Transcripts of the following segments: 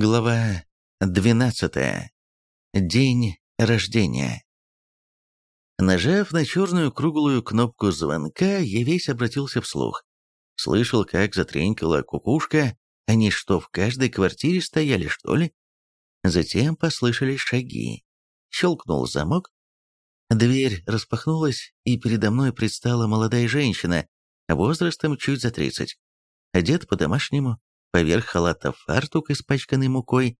Глава 12. День рождения. Нажав на черную круглую кнопку звонка, я весь обратился вслух. Слышал, как затренькала кукушка. Они что, в каждой квартире стояли, что ли? Затем послышались шаги. Щелкнул замок. Дверь распахнулась, и передо мной предстала молодая женщина, возрастом чуть за тридцать. Одет по-домашнему, поверх халата фартук, испачканный мукой.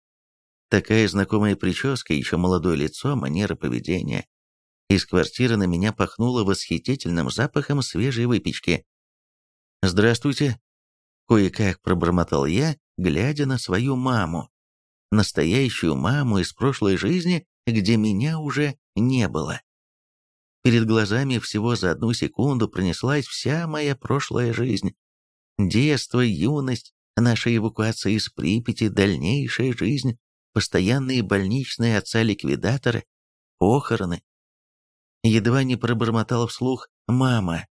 Такая знакомая прическа, еще молодое лицо, манера поведения. Из квартиры на меня пахнуло восхитительным запахом свежей выпечки. «Здравствуйте!» Кое-как пробормотал я, глядя на свою маму. Настоящую маму из прошлой жизни, где меня уже не было. Перед глазами всего за одну секунду пронеслась вся моя прошлая жизнь. Детство, юность, Наша эвакуация из Припяти, дальнейшая жизнь, постоянные больничные отца-ликвидатора, похороны. Едва не пробормотала вслух «мама».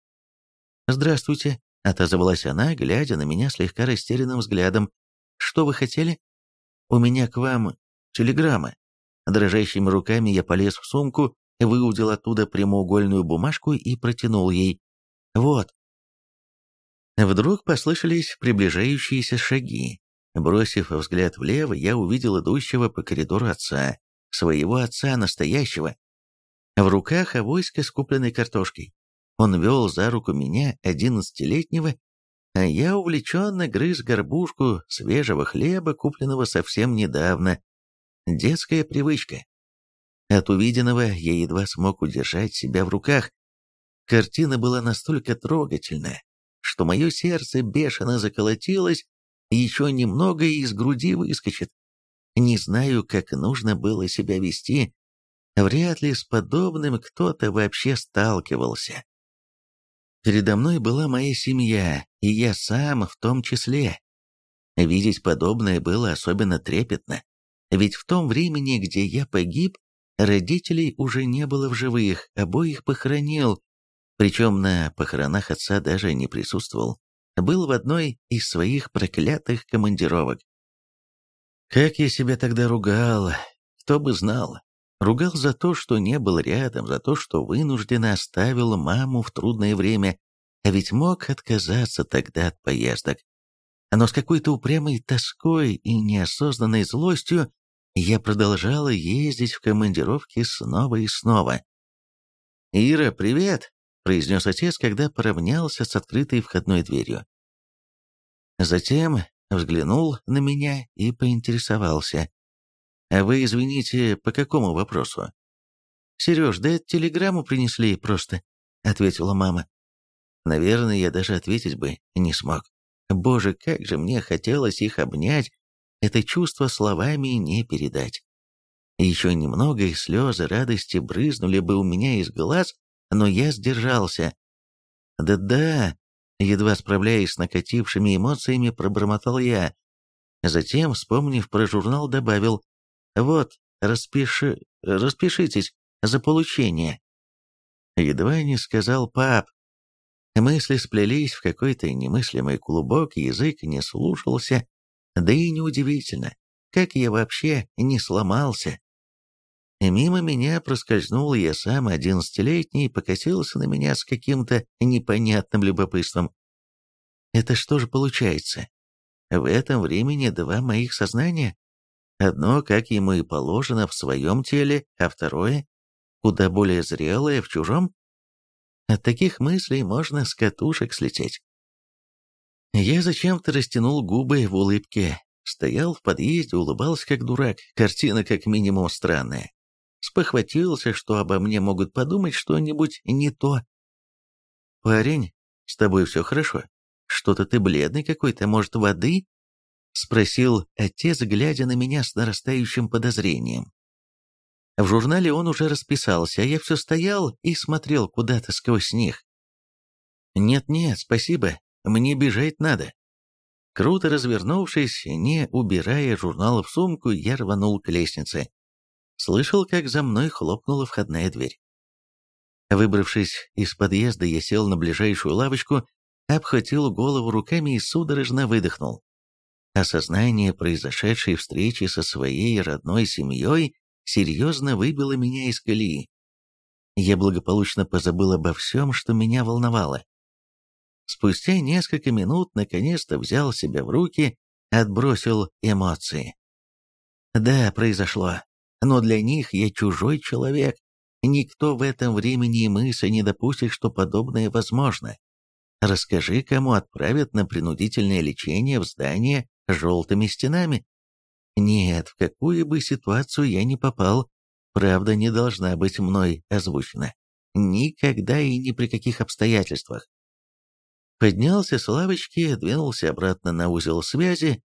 «Здравствуйте», — отозвалась она, глядя на меня слегка растерянным взглядом. «Что вы хотели?» «У меня к вам телеграмма». Дрожащими руками я полез в сумку, выудил оттуда прямоугольную бумажку и протянул ей. «Вот». Вдруг послышались приближающиеся шаги. Бросив взгляд влево, я увидел идущего по коридору отца, своего отца настоящего. В руках авоська с купленной картошкой. Он вел за руку меня, одиннадцатилетнего, а я увлеченно грыз горбушку свежего хлеба, купленного совсем недавно. Детская привычка. От увиденного я едва смог удержать себя в руках. Картина была настолько трогательная, что мое сердце бешено заколотилось, и еще немного из груди выскочит. Не знаю, как нужно было себя вести. Вряд ли с подобным кто-то вообще сталкивался. Передо мной была моя семья, и я сам в том числе. Видеть подобное было особенно трепетно, ведь в том времени, где я погиб, родителей уже не было в живых, обоих похоронил, причем на похоронах отца даже не присутствовал, был в одной из своих проклятых командировок. Как я себя тогда ругал, кто бы знал. Ругал за то, что не был рядом, за то, что вынужденно оставил маму в трудное время, а ведь мог отказаться тогда от поездок. Но с какой-то упрямой тоской и неосознанной злостью я продолжала ездить в командировки снова и снова. «Ира, привет!» Произнес отец, когда поравнялся с открытой входной дверью. Затем взглянул на меня и поинтересовался. «А вы, извините, по какому вопросу?» «Сереж, да телеграмму принесли просто», — ответила мама. Наверное, я даже ответить бы не смог. Боже, как же мне хотелось их обнять, это чувство словами не передать. Еще немного, и слезы радости брызнули бы у меня из глаз, но я сдержался. «Да-да», едва справляясь с накатившими эмоциями, пробормотал я. Затем, вспомнив про журнал, добавил, «Вот, распиши... распишитесь за получение». Едва не сказал пап. Мысли сплелись в какой-то немыслимый клубок, язык не слушался, да и неудивительно, как я вообще не сломался. Мимо меня проскользнул я сам, одиннадцатилетний, покатился на меня с каким-то непонятным любопытством. Это что же получается? В этом времени два моих сознания? Одно, как ему и положено, в своем теле, а второе, куда более зрелое, в чужом? От таких мыслей можно с катушек слететь. Я зачем-то растянул губы в улыбке, стоял в подъезде, улыбался как дурак, картина как минимум странная спохватился, что обо мне могут подумать что-нибудь не то. «Парень, с тобой все хорошо? Что-то ты бледный какой-то, может, воды?» — спросил отец, глядя на меня с нарастающим подозрением. В журнале он уже расписался, а я все стоял и смотрел куда-то сквозь них. «Нет-нет, спасибо, мне бежать надо». Круто развернувшись, не убирая журнал в сумку, я рванул к лестнице. Слышал, как за мной хлопнула входная дверь. Выбравшись из подъезда, я сел на ближайшую лавочку, обхватил голову руками и судорожно выдохнул. Осознание произошедшей встречи со своей родной семьей серьезно выбило меня из колеи. Я благополучно позабыл обо всем, что меня волновало. Спустя несколько минут наконец-то взял себя в руки, отбросил эмоции. Да, произошло, но для них я чужой человек. Никто в этом времени и мысли не допустит, что подобное возможно. Расскажи, кому отправят на принудительное лечение в здание с желтыми стенами. Нет, в какую бы ситуацию я ни попал, правда не должна быть мной озвучена. Никогда и ни при каких обстоятельствах. Поднялся с лавочки, двинулся обратно на узел связи.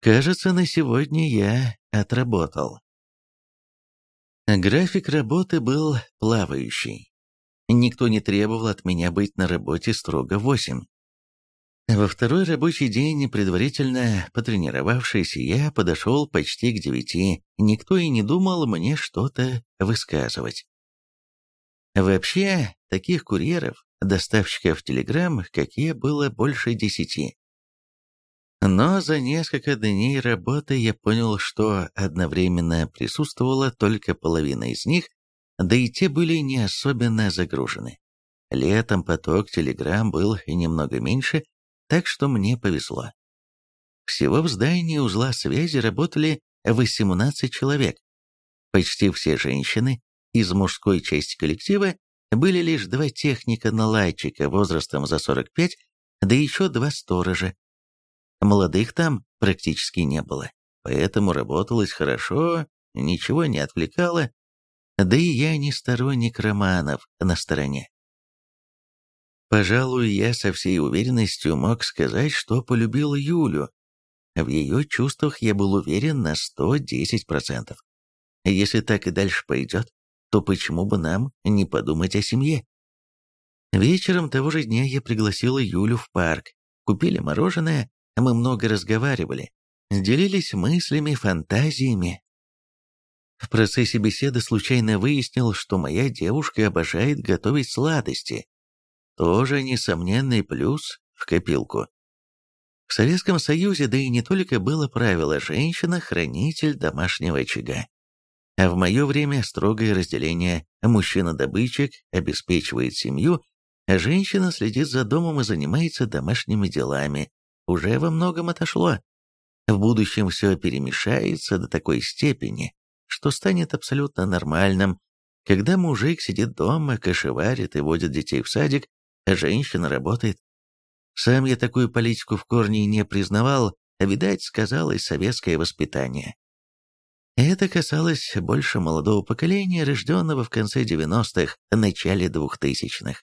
Кажется, на сегодня я отработал. График работы был плавающий. Никто не требовал от меня быть на работе строго в восемь. Во второй рабочий день, предварительно потренировавшись, я подошел почти к девяти. Никто и не думал мне что-то высказывать. Вообще, таких курьеров, доставщиков телеграмм, как я, было больше десяти. Но за несколько дней работы я понял, что одновременно присутствовала только половина из них, да и те были не особенно загружены. Летом поток телеграмм был немного меньше, так что мне повезло. Всего в здании узла связи работали 18 человек. Почти все женщины, из мужской части коллектива были лишь два техника-наладчика возрастом за 45, да еще два сторожа, Молодых там практически не было, поэтому работалось хорошо, ничего не отвлекало, да и я не сторонник романов на стороне. Пожалуй, я со всей уверенностью мог сказать, что полюбил Юлю. В ее чувствах я был уверен на 110%. Если так и дальше пойдет, то почему бы нам не подумать о семье? Вечером того же дня я пригласила Юлю в парк, купили мороженое, мы много разговаривали, делились мыслями, фантазиями. В процессе беседы случайно выяснил, что моя девушка обожает готовить сладости. Тоже несомненный плюс в копилку. В Советском Союзе, да и не только было правило «женщина-хранитель домашнего очага». А в мое время строгое разделение мужчина-добытчик обеспечивает семью, а женщина следит за домом и занимается домашними делами, уже во многом отошло. В будущем все перемешается до такой степени, что станет абсолютно нормальным, когда мужик сидит дома, кошеварит и водит детей в садик, а женщина работает. Сам я такую политику в корне не признавал, а, видать, сказалось советское воспитание. Это касалось больше молодого поколения, рожденного в конце 90-х, начале 2000-х.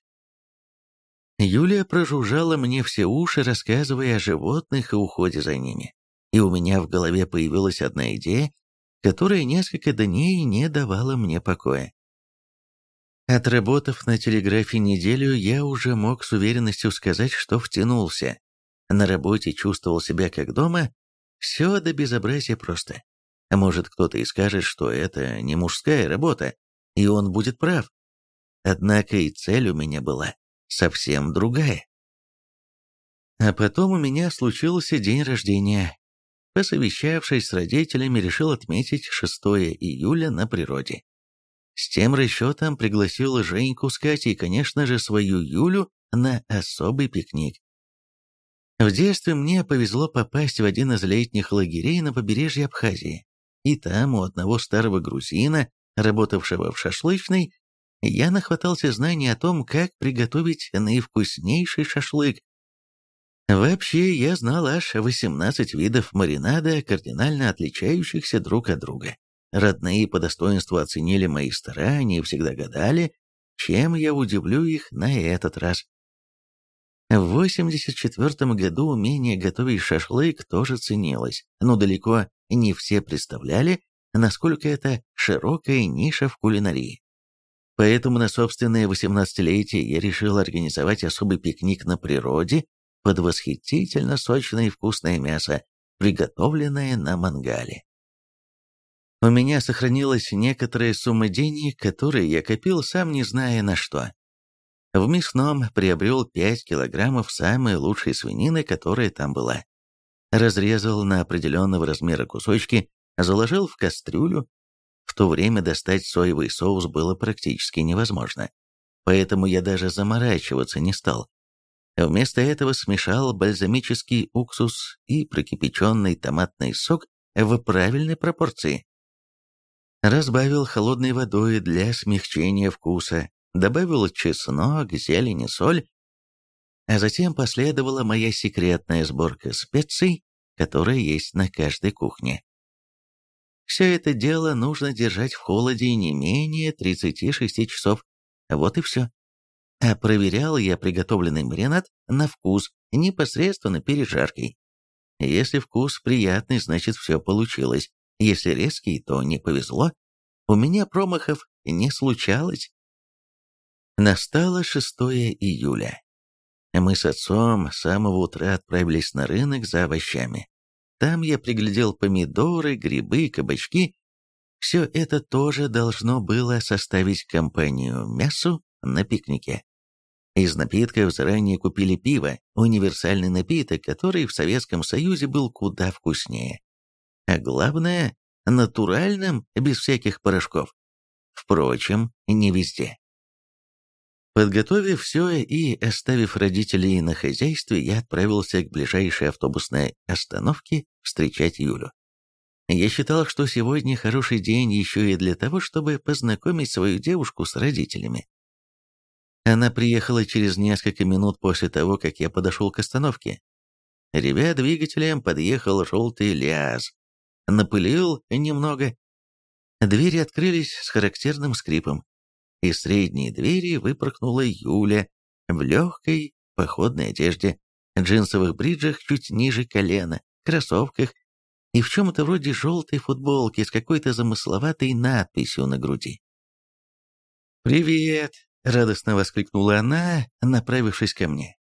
Юлия прожужжала мне все уши, рассказывая о животных и уходе за ними. И у меня в голове появилась одна идея, которая несколько дней не давала мне покоя. Отработав на телеграфе неделю, я уже мог с уверенностью сказать, что втянулся. На работе чувствовал себя как дома, все до безобразия просто. Может, кто-то и скажет, что это не мужская работа, и он будет прав. Однако и цель у меня была совсем другая. А потом у меня случился день рождения. Посовещавшись с родителями, решил отметить 6 июля на природе. С тем расчетом пригласил Женьку с Катей и, конечно же, свою Юлю на особый пикник. В детстве мне повезло попасть в один из летних лагерей на побережье Абхазии. И там у одного старого грузина, работавшего в шашлычной, я нахватался знаний о том, как приготовить наивкуснейший шашлык. Вообще, я знал аж 18 видов маринада, кардинально отличающихся друг от друга. Родные по достоинству оценили мои старания и всегда гадали, чем я удивлю их на этот раз. В 84 году умение готовить шашлык тоже ценилось, но далеко не все представляли, насколько это широкая ниша в кулинарии. Поэтому на собственное 18-летие я решил организовать особый пикник на природе под восхитительно сочное и вкусное мясо, приготовленное на мангале. У меня сохранилась некоторая сумма денег, которые я копил, сам не зная на что. В мясном приобрел 5 килограммов самой лучшей свинины, которая там была. разрезал на определенного размера кусочки, заложил в кастрюлю. В то время достать соевый соус было практически невозможно, поэтому я даже заморачиваться не стал. Вместо этого смешал бальзамический уксус и прокипяченный томатный сок в правильной пропорции. Разбавил холодной водой для смягчения вкуса, добавил чеснок, зелень и соль, а затем последовала моя секретная сборка специй, которая есть на каждой кухне. Все это дело нужно держать в холоде не менее 36 часов. Вот и все. А проверял я приготовленный маринад на вкус непосредственно перед жаркой. Если вкус приятный, значит все получилось. Если резкий, то не повезло. У меня промахов не случалось. Настало 6 июля. Мы с отцом с самого утра отправились на рынок за овощами. Там я приглядел помидоры, грибы, кабачки. Все это тоже должно было составить компанию мясу на пикнике. Из напитков заранее купили пиво, универсальный напиток, который в Советском Союзе был куда вкуснее. А главное, натуральным, без всяких порошков. Впрочем, не везде. Подготовив все и оставив родителей на хозяйстве, я отправился к ближайшей автобусной остановке встречать Юлю. Я считал, что сегодня хороший день еще и для того, чтобы познакомить свою девушку с родителями. Она приехала через несколько минут после того, как я подошел к остановке. Ревя двигателем, подъехал желтый ляз. Напылил немного. Двери открылись с характерным скрипом. Из средней двери выпорхнула Юля в легкой походной одежде, джинсовых бриджах чуть ниже колена, кроссовках и в чем-то вроде желтой футболки с какой-то замысловатой надписью на груди. «Привет!» — радостно воскликнула она, направившись ко мне.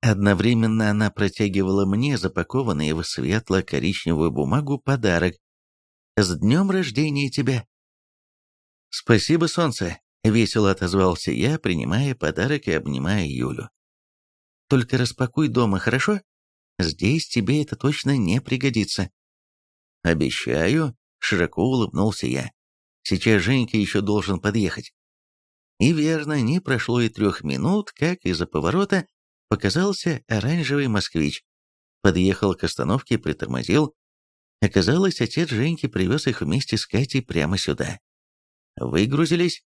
Одновременно она протягивала мне запакованный в светло-коричневую бумагу подарок. «С днем рождения тебя!» «Спасибо, солнце!» Весело отозвался я, принимая подарок и обнимая Юлю. «Только распакуй дома, хорошо? Здесь тебе это точно не пригодится». «Обещаю», — широко улыбнулся я. «Сейчас Женька еще должен подъехать». И верно, не прошло и трех минут, как из-за поворота показался оранжевый москвич. Подъехал к остановке, притормозил. Оказалось, отец Женьки привез их вместе с Катей прямо сюда. Выгрузились,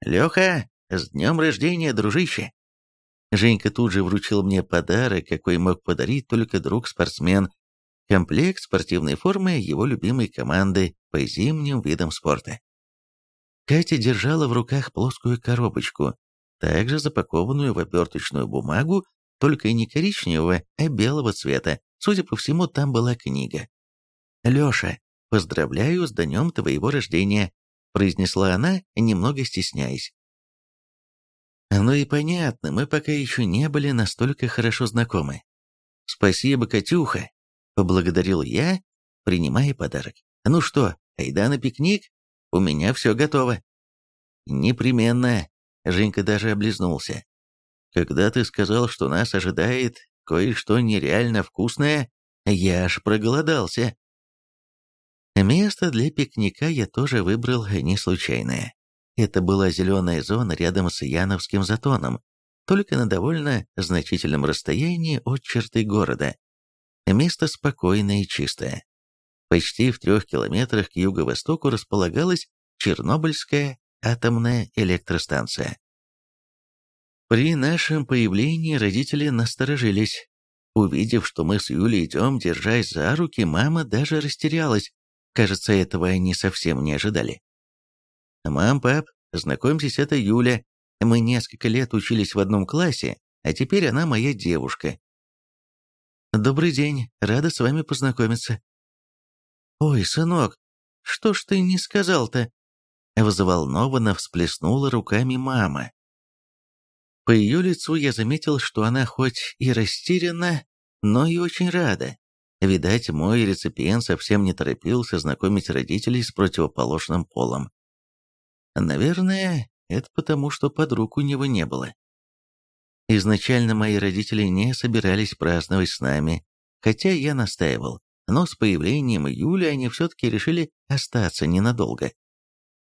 «Леха, с днем рождения, дружище!» Женька тут же вручил мне подарок, какой мог подарить только друг-спортсмен. Комплект спортивной формы его любимой команды по зимним видам спорта. Катя держала в руках плоскую коробочку, также запакованную в оберточную бумагу, только не коричневого, а белого цвета. Судя по всему, там была книга. «Леша, поздравляю с днем твоего рождения произнесла она, немного стесняясь. «Ну и понятно, мы пока еще не были настолько хорошо знакомы. Спасибо, Катюха», — поблагодарил я, принимая подарок. «Ну что, айда на пикник? У меня все готово». «Непременно», — Женька даже облизнулся. «Когда ты сказал, что нас ожидает кое-что нереально вкусное, я аж проголодался». Место для пикника я тоже выбрал не случайное. Это была зеленая зона рядом с Яновским затоном, только на довольно значительном расстоянии от черты города. Место спокойное и чистое. Почти в трех километрах к юго-востоку располагалась Чернобыльская атомная электростанция. При нашем появлении родители насторожились. Увидев, что мы с Юлей идем, держась за руки, мама даже растерялась. Кажется, этого они совсем не ожидали. «Мам, пап, знакомьтесь, это Юля. Мы несколько лет учились в одном классе, а теперь она моя девушка». «Добрый день, рада с вами познакомиться». «Ой, сынок, что ж ты не сказал-то?» Взволнованно всплеснула руками мама. По ее лицу я заметил, что она хоть и растеряна, но и очень рада. Видать, мой реципиент совсем не торопился знакомить родителей с противоположным полом. Наверное, это потому, что подруг у него не было. Изначально мои родители не собирались праздновать с нами, хотя я настаивал, но с появлением Юли они все-таки решили остаться ненадолго.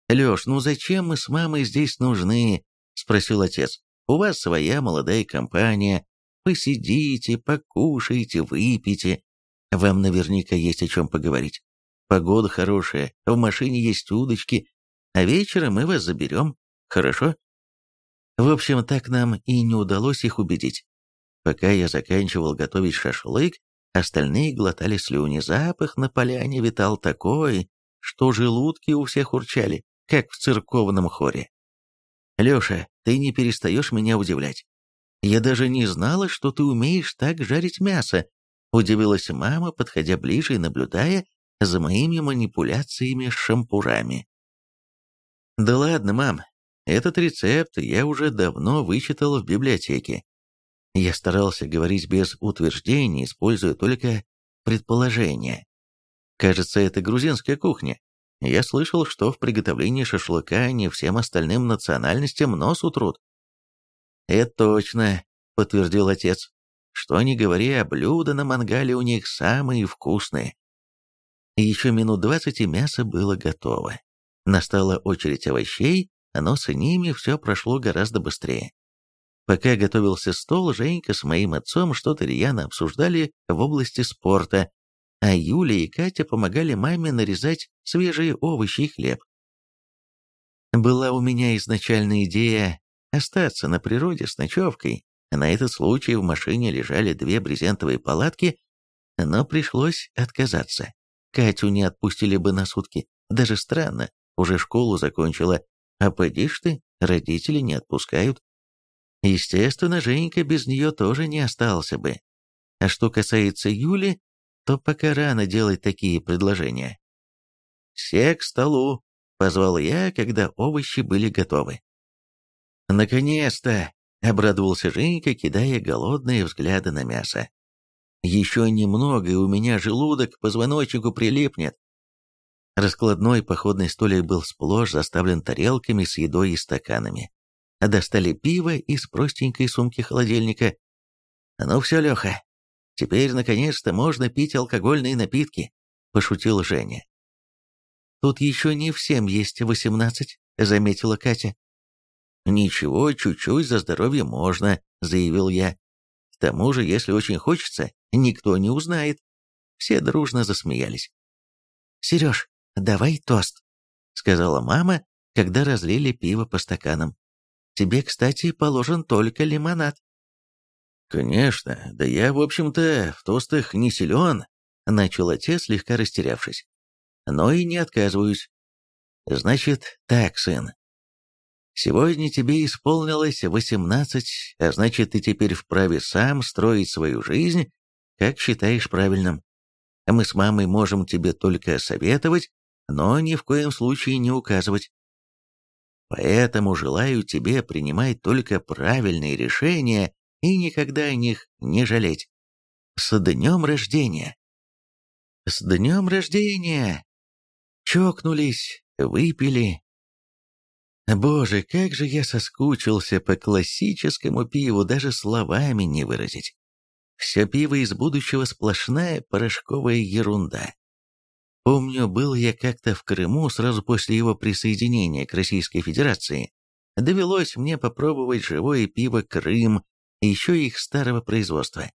«Леш, ну зачем мы с мамой здесь нужны?» — спросил отец. «У вас своя молодая компания. Посидите, покушайте, выпейте. Вам наверняка есть о чем поговорить. Погода хорошая, в машине есть удочки, а вечером мы вас заберем. Хорошо?» В общем, так нам и не удалось их убедить. Пока я заканчивал готовить шашлык, остальные глотали слюни. Запах на поляне витал такой, что желудки у всех урчали, как в церковном хоре. «Леша, ты не перестаешь меня удивлять. Я даже не знала, что ты умеешь так жарить мясо», удивилась мама, подходя ближе и наблюдая за моими манипуляциями с шампурами. «Да ладно, мам, этот рецепт я уже давно вычитал в библиотеке. Я старался говорить без утверждений, используя только предположения. Кажется, это грузинская кухня. Я слышал, что в приготовлении шашлыка не всем остальным национальностям нос утрут. «Это точно», — подтвердил отец. «Что ни говори, а блюда на мангале у них самые вкусные». Еще минут двадцать и мясо было готово. Настала очередь овощей, но с ними все прошло гораздо быстрее. Пока готовился стол, Женька с моим отцом что-то рьяно обсуждали в области спорта, а Юля и Катя помогали маме нарезать свежие овощи и хлеб. Была у меня изначальная идея остаться на природе с ночевкой. На этот случай в машине лежали две брезентовые палатки, но пришлось отказаться. Катю не отпустили бы на сутки. Даже странно, уже школу закончила. А поди ты, родители не отпускают. Естественно, Женька без нее тоже не остался бы. А что касается Юли, то пока рано делать такие предложения. «Все к столу!» — позвал я, когда овощи были готовы. «Наконец-то!» — обрадовался Женька, кидая голодные взгляды на мясо. «Еще немного, и у меня желудок к позвоночнику прилипнет». Раскладной походный столик был сплошь заставлен тарелками с едой и стаканами. Достали пиво из простенькой сумки холодильника. «Ну все, Леха, Теперь, наконец-то, можно пить алкогольные напитки», – пошутил Женя. «Тут еще не всем есть восемнадцать», – заметила Катя. «Ничего, чуть-чуть за здоровье можно», – заявил я. «К тому же, если очень хочется, никто не узнает». Все дружно засмеялись. «Сереж, давай тост», — сказала мама, когда разлили пиво по стаканам. «Тебе, кстати, положен только лимонад». «Конечно, да я, в общем-то, в тостах не силен», — начал отец, слегка растерявшись. «Но и не отказываюсь. Значит, так, сын. Сегодня тебе исполнилось восемнадцать, а значит, ты теперь вправе сам строить свою жизнь, как считаешь правильным. Мы с мамой можем тебе только советовать, но ни в коем случае не указывать. Поэтому желаю тебе принимать только правильные решения и никогда о них не жалеть. С днем рождения! С днем рождения! Чокнулись, выпили. Боже, как же я соскучился по классическому пиву, даже словами не выразить. Все пиво из будущего сплошная порошковая ерунда. Помню, был я как-то в Крыму сразу после его присоединения к Российской Федерации. Довелось мне попробовать живое пиво «Крым», еще их старого производства.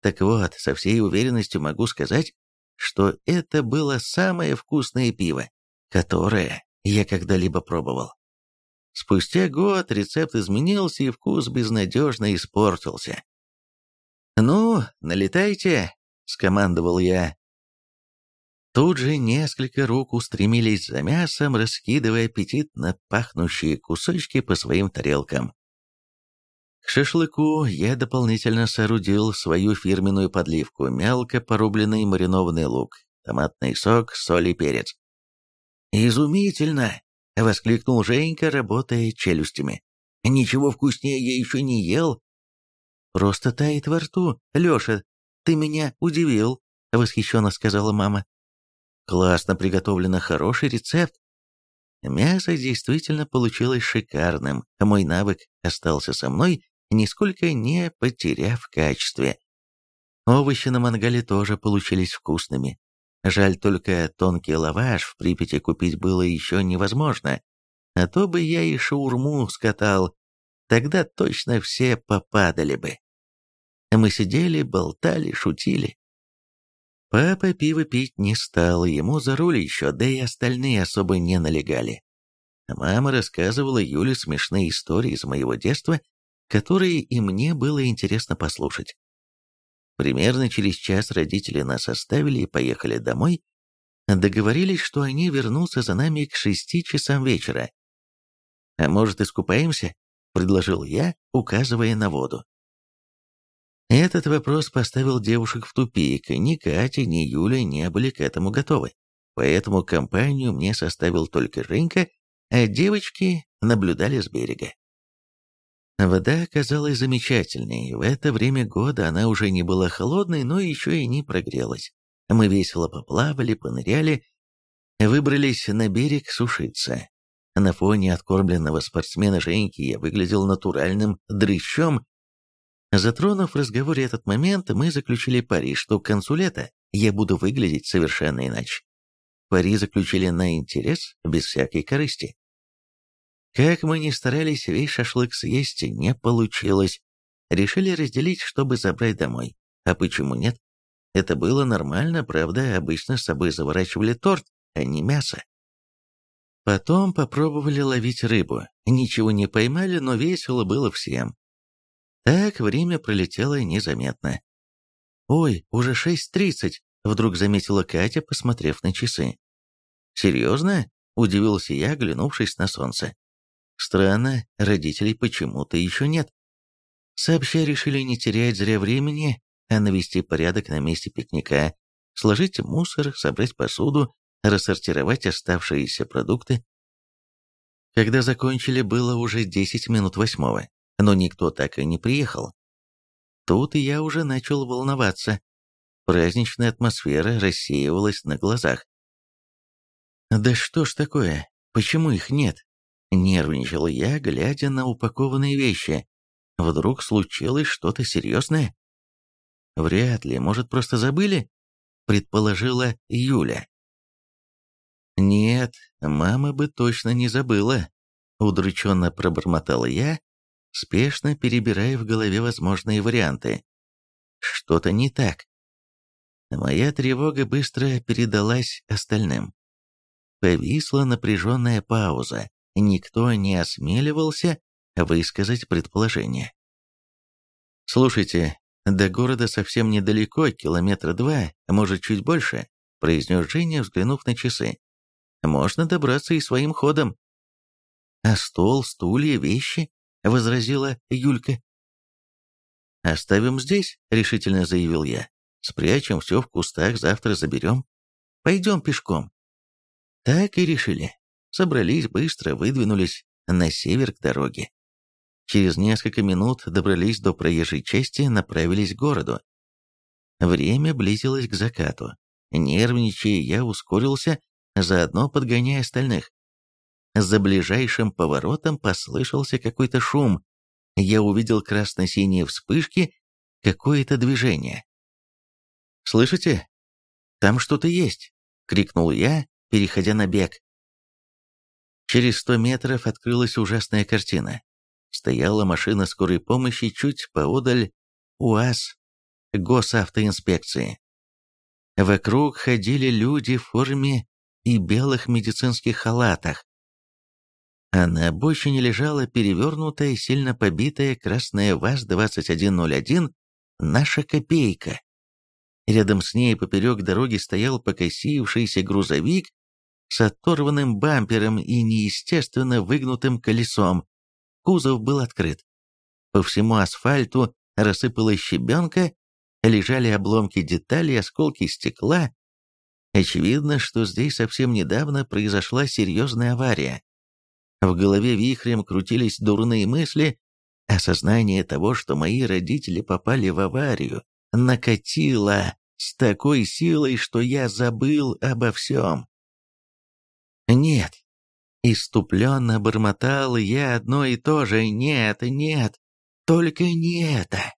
Так вот, со всей уверенностью могу сказать, что это было самое вкусное пиво, которое я когда-либо пробовал. Спустя год рецепт изменился и вкус безнадежно испортился. «Ну, налетайте», — скомандовал я. Тут же несколько рук устремились за мясом, раскидывая аппетитно пахнущие кусочки по своим тарелкам. К шашлыку я дополнительно соорудил свою фирменную подливку, мелко порубленный маринованный лук, томатный сок, соль и перец. «Изумительно!» — воскликнул Женька, работая челюстями. «Ничего вкуснее я еще не ел». «Просто тает во рту. Леша, ты меня удивил», — восхищенно сказала мама. «Классно приготовлено, хороший рецепт». Мясо действительно получилось шикарным, мой навык остался со мной, нисколько не потеряв качестве. Овощи на мангале тоже получились вкусными. Жаль только тонкий лаваш в Припяти купить было еще невозможно, а то бы я и шаурму скатал, тогда точно все попадали бы. Мы сидели, болтали, шутили. Папа пиво пить не стал, ему за руль еще, да и остальные особо не налегали. Мама рассказывала Юле смешные истории из моего детства, которые и мне было интересно послушать. Примерно через час родители нас оставили и поехали домой, договорились, что они вернутся за нами к шести часам вечера. «А может, искупаемся?» — предложил я, указывая на воду. Этот вопрос поставил девушек в тупик, ни Катя, ни Юля не были к этому готовы. Поэтому компанию мне составил только Женька, а девочки наблюдали с берега. Вода оказалась замечательной. В это время года она уже не была холодной, но еще и не прогрелась. Мы весело поплавали, поныряли, выбрались на берег сушиться. На фоне откормленного спортсмена Женьки я выглядел натуральным дрыщом. Затронув в разговоре этот момент, мы заключили пари, что к концу лета я буду выглядеть совершенно иначе. Пари заключили на интерес, без всякой корысти. Как мы ни старались весь шашлык съесть, не получилось. Решили разделить, чтобы забрать домой. А почему нет? Это было нормально, правда, обычно с собой заворачивали торт, а не мясо. Потом попробовали ловить рыбу. Ничего не поймали, но весело было всем. Так время пролетело незаметно. «Ой, уже шесть тридцать», — вдруг заметила Катя, посмотрев на часы. «Серьезно?» — удивился я, оглянувшись на солнце. Странно, родителей почему-то еще нет. Сообща решили не терять зря времени, а навести порядок на месте пикника, сложить мусор, собрать посуду, рассортировать оставшиеся продукты. Когда закончили, было уже 10 минут восьмого, но никто так и не приехал. Тут я уже начал волноваться. Праздничная атмосфера рассеивалась на глазах. «Да что ж такое? Почему их нет?» Нервничал я, глядя на упакованные вещи. Вдруг случилось что-то серьезное? Вряд ли, может, просто забыли? Предположила Юля. Нет, мама бы точно не забыла. Удрученно пробормотала я, спешно перебирая в голове возможные варианты. Что-то не так. Моя тревога быстро передалась остальным. Повисла напряженная пауза никто не осмеливался высказать предположение. «Слушайте, до города совсем недалеко, километра два, может, чуть больше», произнес Женя, взглянув на часы. «Можно добраться и своим ходом». «А стол, стулья, вещи?» — возразила Юлька. «Оставим здесь», — решительно заявил я. «Спрячем все в кустах, завтра заберем. Пойдем пешком». Так и решили собрались быстро, выдвинулись на север к дороге. Через несколько минут добрались до проезжей части, направились к городу. Время близилось к закату. Нервничая, я ускорился, заодно подгоняя остальных. За ближайшим поворотом послышался какой-то шум. Я увидел красно-синие вспышки, какое-то движение. «Слышите? Там что-то есть!» — крикнул я, переходя на бег. Через сто метров открылась ужасная картина. Стояла машина скорой помощи чуть поодаль УАЗ госавтоинспекции. Вокруг ходили люди в форме и белых медицинских халатах. А на обочине лежала перевернутая, сильно побитая красная ВАЗ-2101 «Наша копейка». Рядом с ней поперек дороги стоял покосившийся грузовик с оторванным бампером и неестественно выгнутым колесом. Кузов был открыт. По всему асфальту рассыпалась щебенка, лежали обломки деталей, осколки стекла. Очевидно, что здесь совсем недавно произошла серьезная авария. В голове вихрем крутились дурные мысли, осознание того, что мои родители попали в аварию, накатило с такой силой, что я забыл обо всем. «Нет!» Иступленно бормотал я одно и то же «нет, нет, только не это!»